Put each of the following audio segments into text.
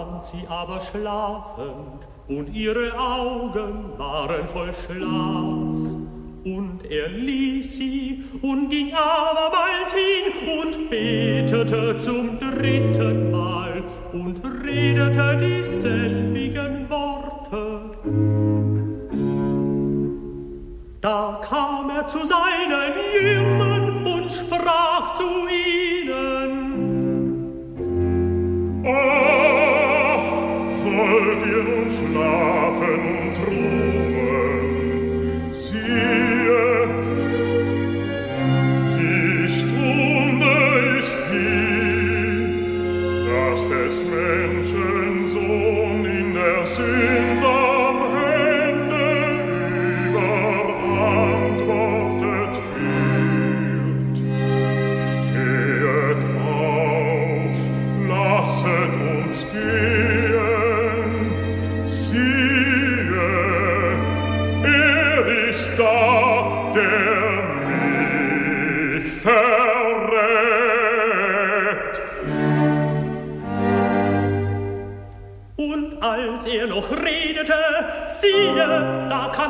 fand sie aber schlafend, und ihre Augen waren voll Schlafs. Und er ließ sie und ging abermals hin und betete zum dritten Mal und redete dieselbigen Worte. Da kam er zu seinen Jüngern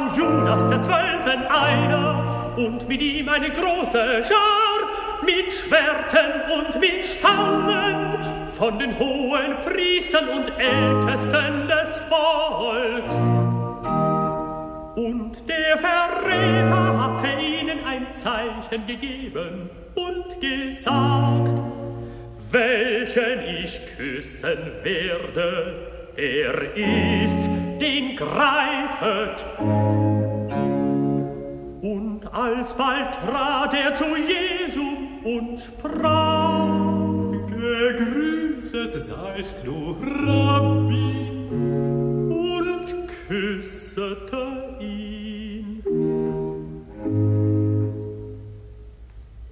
kam Judas der Zwölfen einer und mit ihm eine große Schar mit Schwerten und mit Stangen von den hohen Priestern und Ältesten des Volks. Und der Verräter hatte ihnen ein Zeichen gegeben und gesagt, welchen ich küssen werde, er ist, den greifet. Und alsbald trat er zu Jesu und sprach, Gegrüßet seist du, Rabbi. und küssete ihn.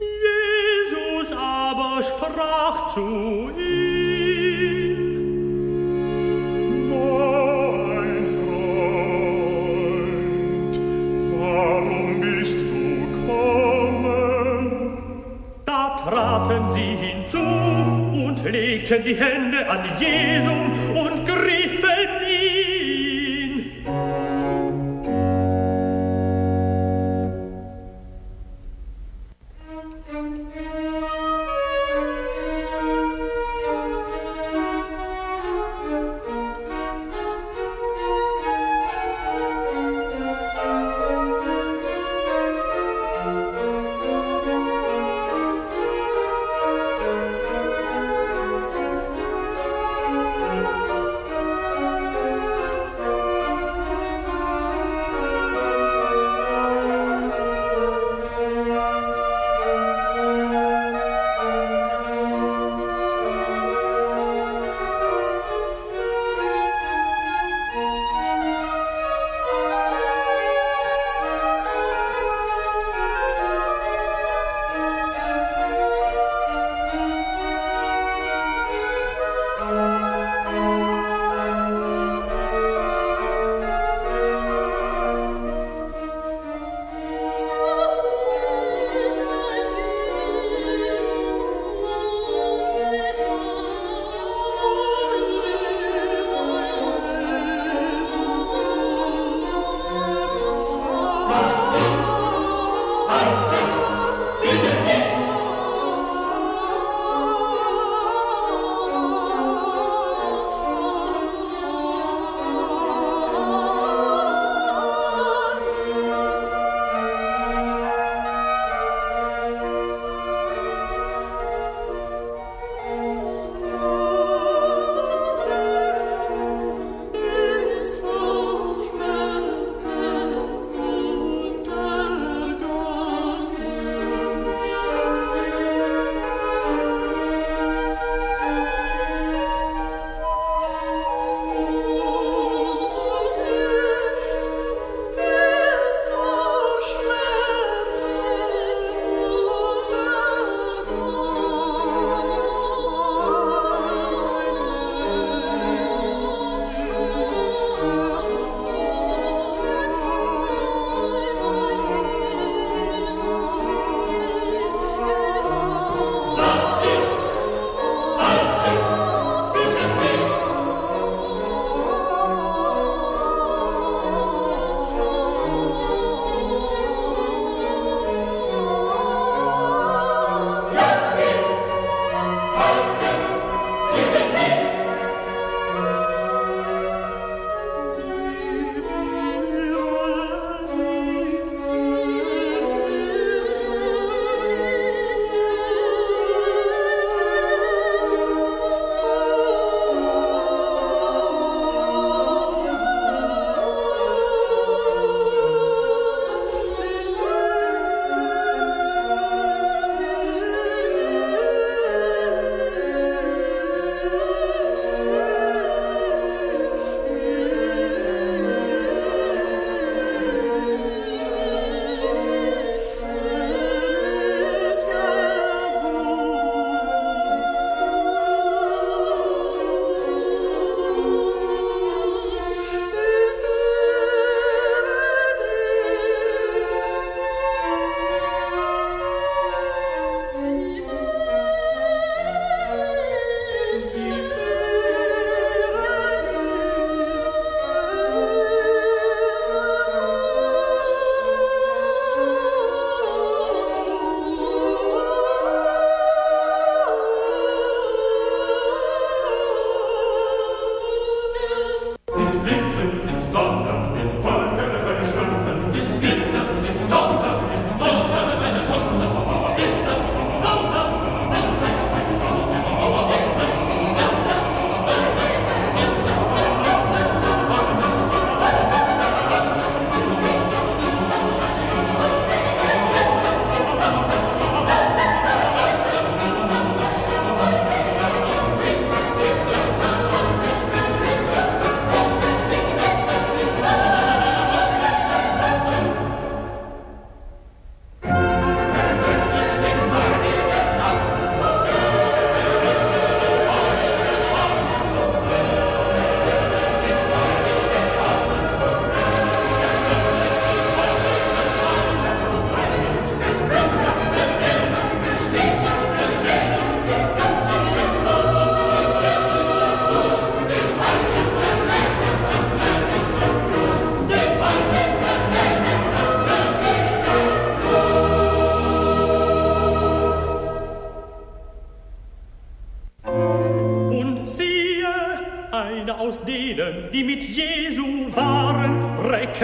Jesus aber sprach zu legten die Hände an Jesum und griffen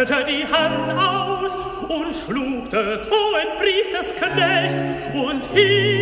streckete die Hand aus und schlug des hohen Priesters Knecht und hielt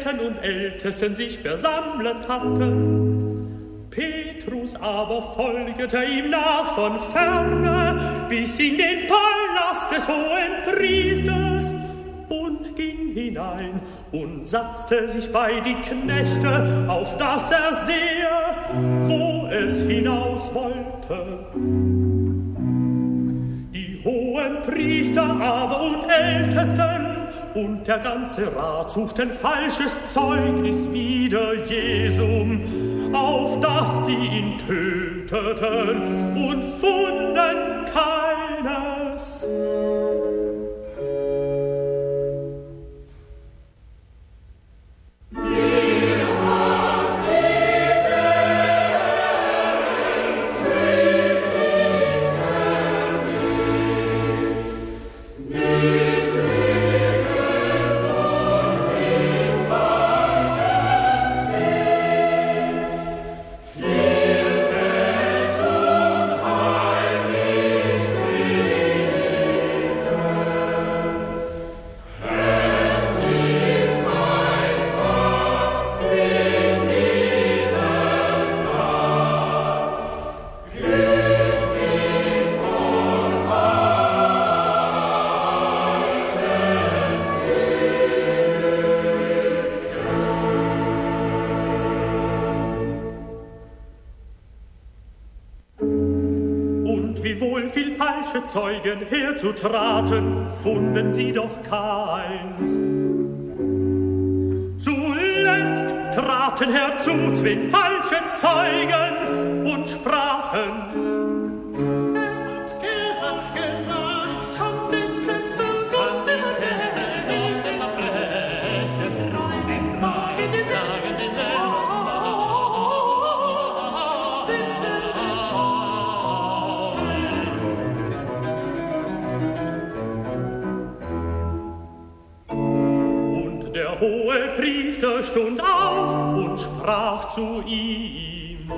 Schriftgelehrten und Ältesten sich versammelt hatten. Petrus aber folgte ihm nach von ferne bis in den Palast des hohen Priesters und ging hinein und satzte sich bei die Knechte, auf dass er sehe, wo es hinaus wollte. Die hohen Priester aber und Ältesten und der ganze Rat suchten falsches Zeugnis wider Jesum, auf dass sie ihn töteten und funden Zeugen herzutraten, funden sie doch keins. Zuletzt traten herzu zwei falsche Zeugen und sprachen, zu ihm.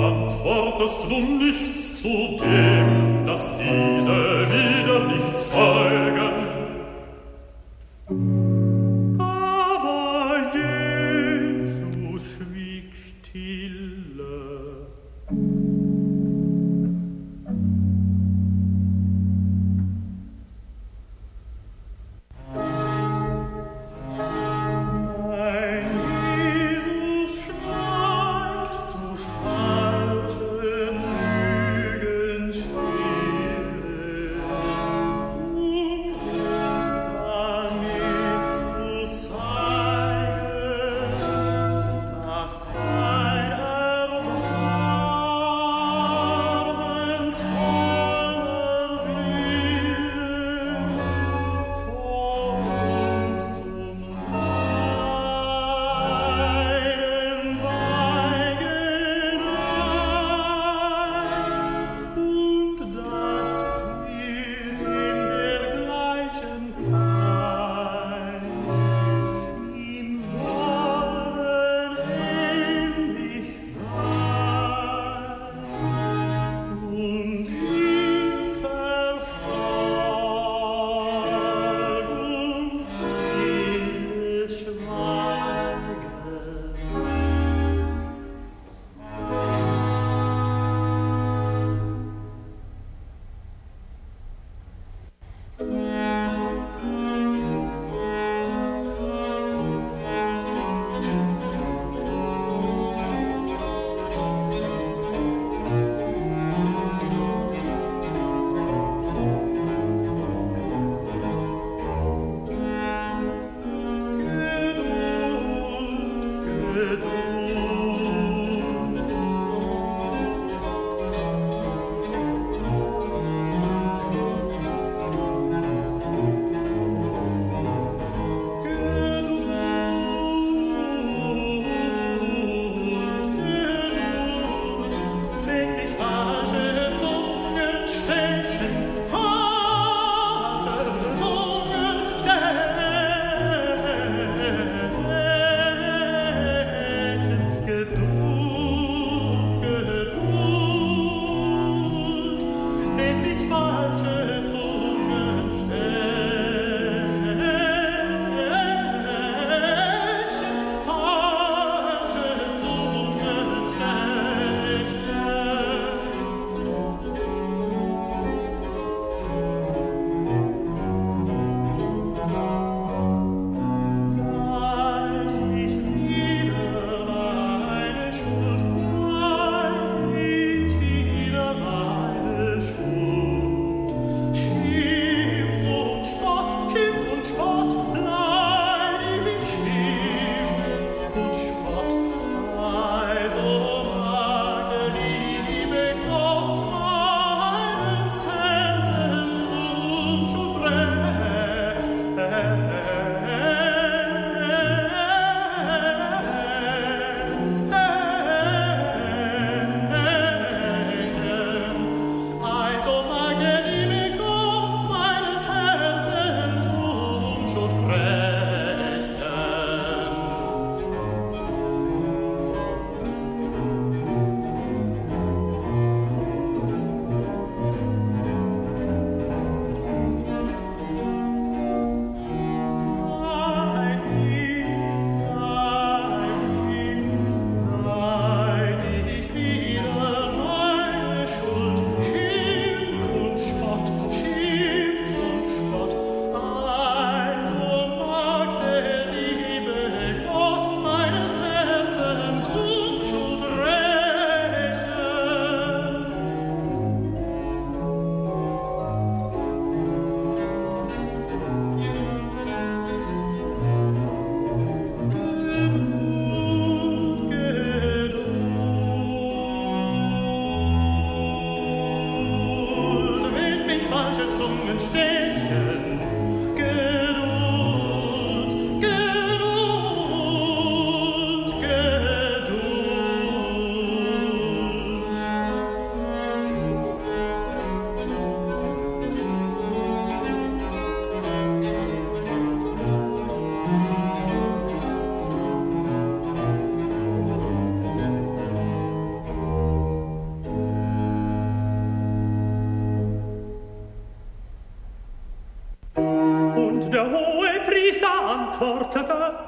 Antwortest nun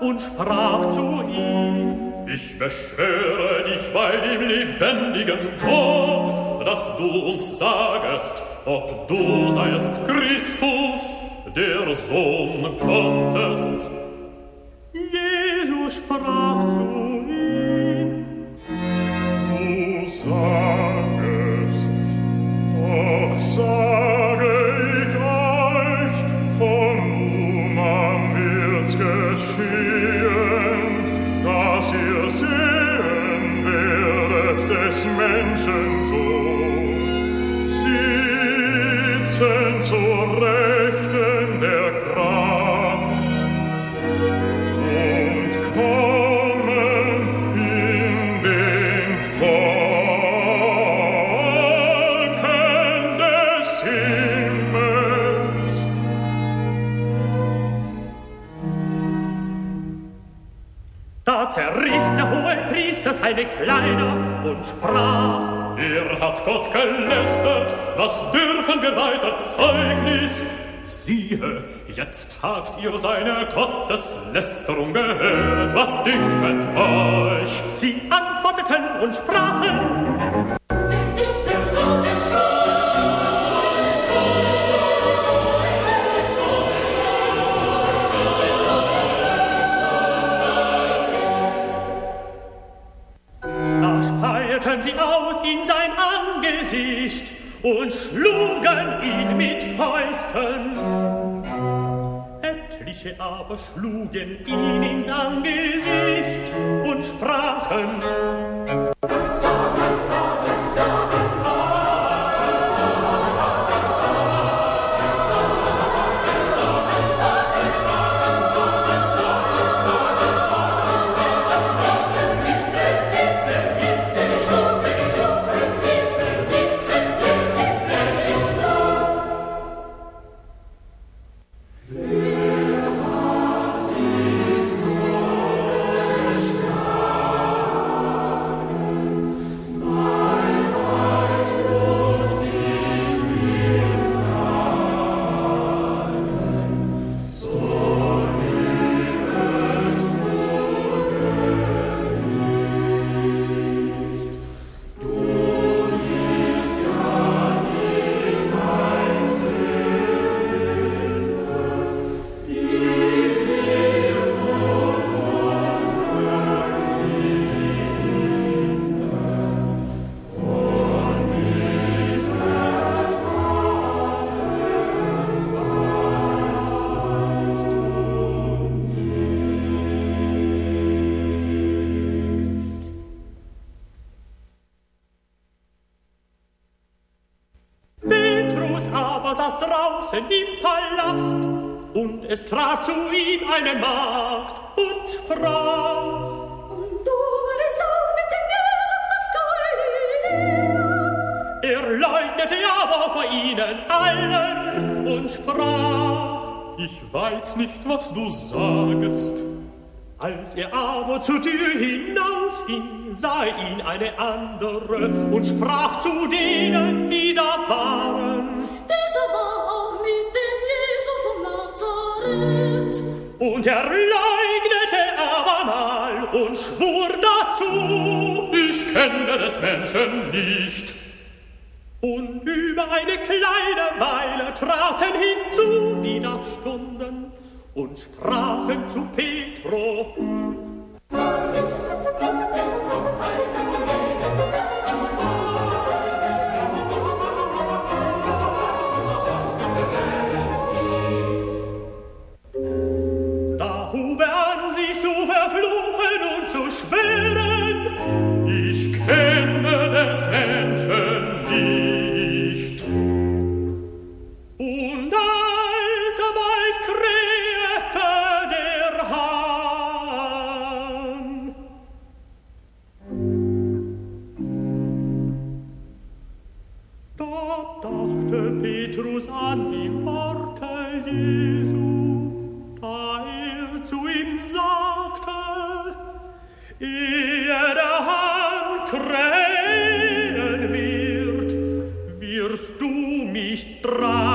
und sprach zu ihm, Ich beschwöre dich bei dem lebendigen Gott, dass du uns sagest, ob du seiest Christus, der Sohn Gottes. Sprach, Er hat Gott gelästert, was dürfen wir weiter Zeugnis? Siehe, jetzt habt ihr seine Gotteslästerung gehört, was dünket euch? sie antworteten und sprachen, und schlugen ihn mit Fäusten. Etliche aber schlugen ihn ins Angesicht und sprachen, und es trat zu ihm eine Magd und sprach, Und du warst auch mit dem Jesus Galiläa. er leugnete aber vor ihnen allen und sprach, Ich weiß nicht, was du sagest. als er aber zur Tür hinausging, sah ihn eine andere und sprach zu denen, die da waren. Und er leugnete abermal und schwur dazu, Ich kenne des Menschen nicht. Und über eine kleine Weile traten hinzu, die da stunden, und sprachen zu Petro. tra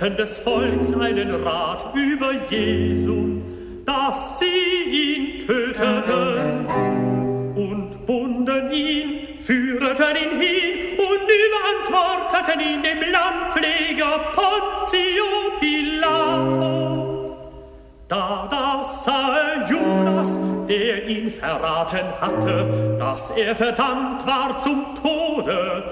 Ältesten des Volks einen Rat über Jesu, dass sie ihn töteten und bunden ihn, führten ihn hin und überantworteten ihn dem Landpfleger Pontio Pilato. Da das sah Jonas, der ihn verraten hatte, dass er verdammt war zum Tode,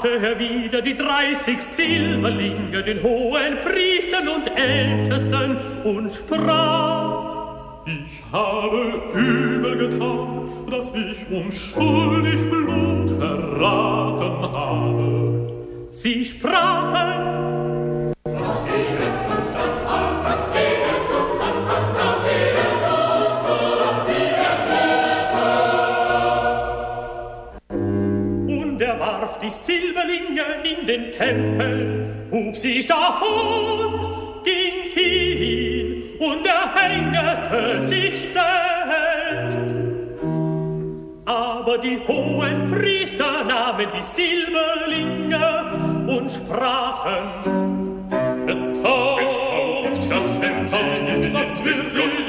brachte er wieder die dreißig Silberlinge den hohen Priestern und Ältesten und sprach, Ich habe übel getan, dass ich unschuldig Blut verraten habe. Sie sprachen, den Tempel, hub sich davon, ging hin und erhängete sich selbst. Aber die hohen Priester nahmen die Silberlinge und sprachen, Es taugt, es taugt, das es taugt, was wir sind,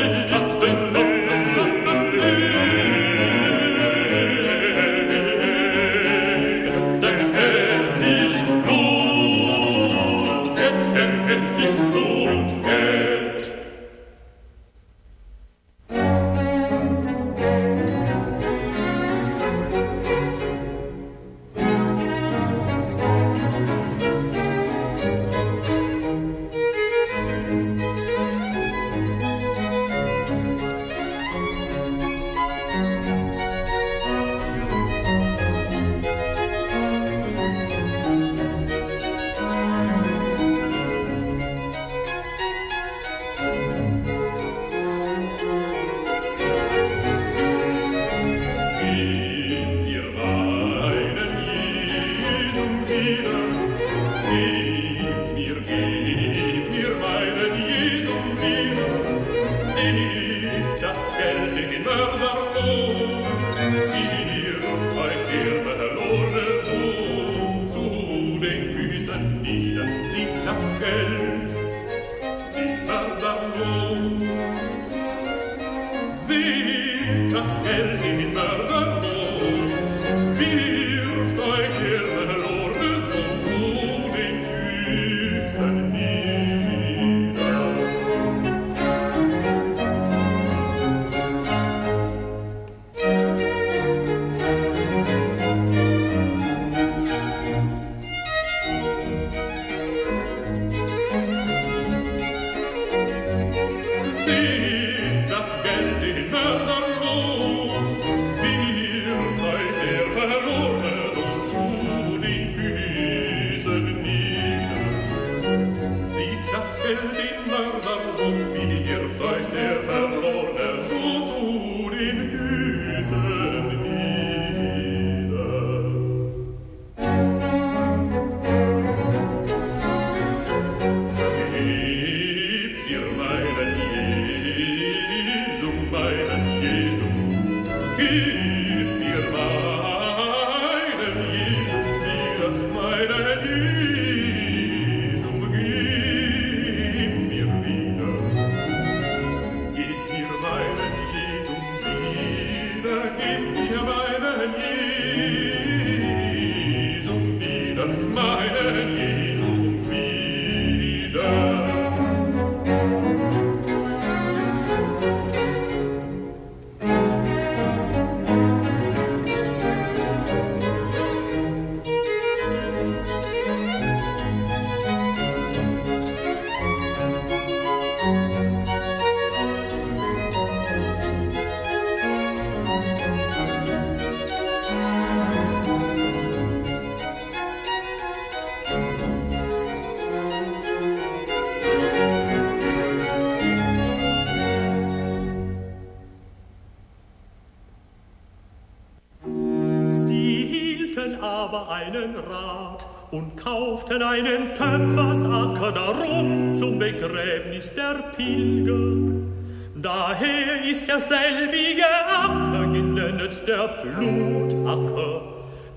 kauften einen Töpfersacker darum zum Begräbnis der Pilger. Daher ist der selbige Acker genennet der Blutacker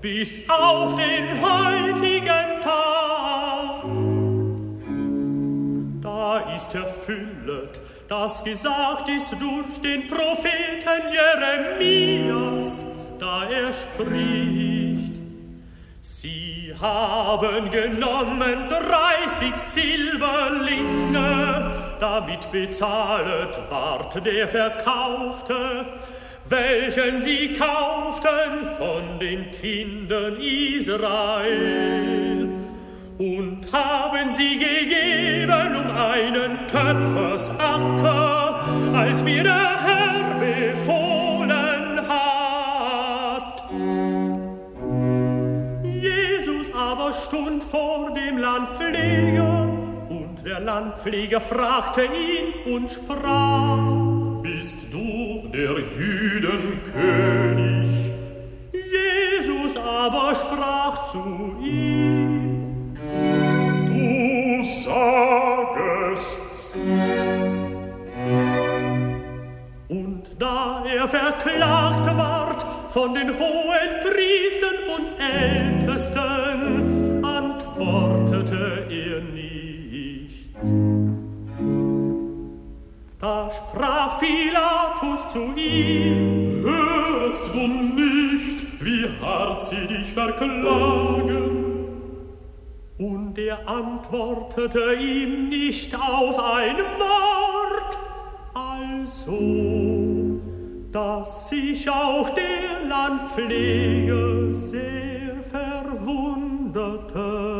bis auf den heutigen Tag. Da ist erfüllet, das gesagt ist durch den Propheten Jeremias, da er spricht. Haben genommen dreißig Silberlinge, damit bezahlet ward der Verkaufte, welchen sie kauften von den Kindern Israel. Und haben sie gegeben um einen Töpfersacker, als mir der Herr befohlen stund vor dem Landpfleger, und der Landpfleger fragte ihn und sprach, bist du der Jüden König? Jesus aber sprach zu ihm, Du sagest's. Und da er verklagt ward von den hohen Priestern und Ältesten, Da sprach Pilatus zu ihm, Hörst du nicht, wie hart sie dich verklagen? Und er antwortete ihm nicht auf ein Wort, also, dass sich auch der Landpfleger sehr verwunderte.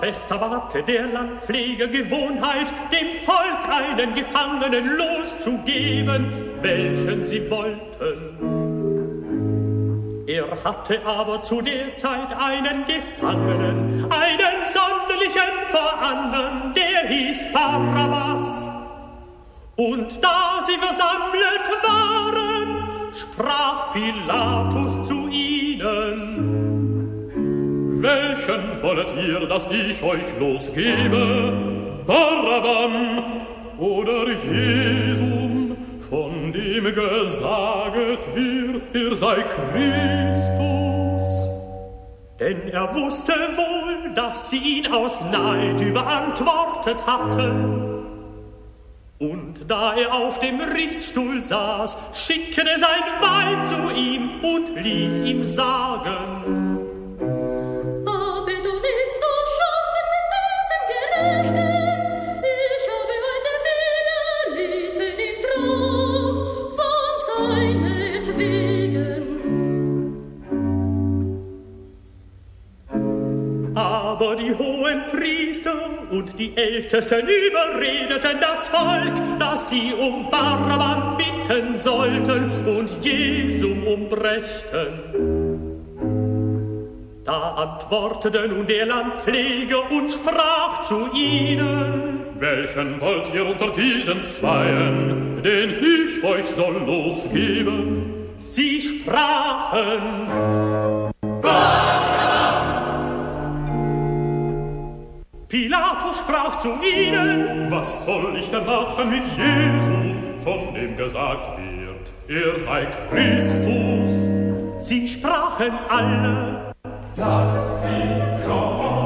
Auf das Fest erwarte der Landpfleger Gewohnheit, dem Volk einen Gefangenen loszugeben, welchen sie wollten. Er hatte aber zu der Zeit einen Gefangenen, einen sonderlichen vor anderen, der hieß Barabbas. Und da sie versammelt waren, sprach Pilatus wollet ihr, dass ich euch losgebe? Barabbam oder Jesum, von dem gesaget wird, er sei Christus? Denn er wusste wohl, dass sie ihn aus Neid überantwortet hatten. Und da er auf dem Richtstuhl saß, schickte sein Weib zu ihm und ließ ihm sagen, die Ältesten überredeten das Volk, dass sie um Barabbam bitten sollten und Jesum umbrächten. Da antwortete nun der Landpfleger und sprach zu ihnen, Welchen wollt ihr unter diesen Zweien, den ich euch soll losgeben? Sie sprachen, Pilatus sprach zu ihnen, Was soll ich denn machen mit Jesu, von dem gesagt wird, er sei Christus? Sie sprachen alle, Lass ihn kommen.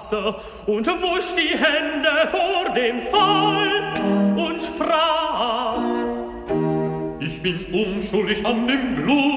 Wasser und wusch die Hände vor dem Volk und sprach. Ich bin unschuldig an dem Blut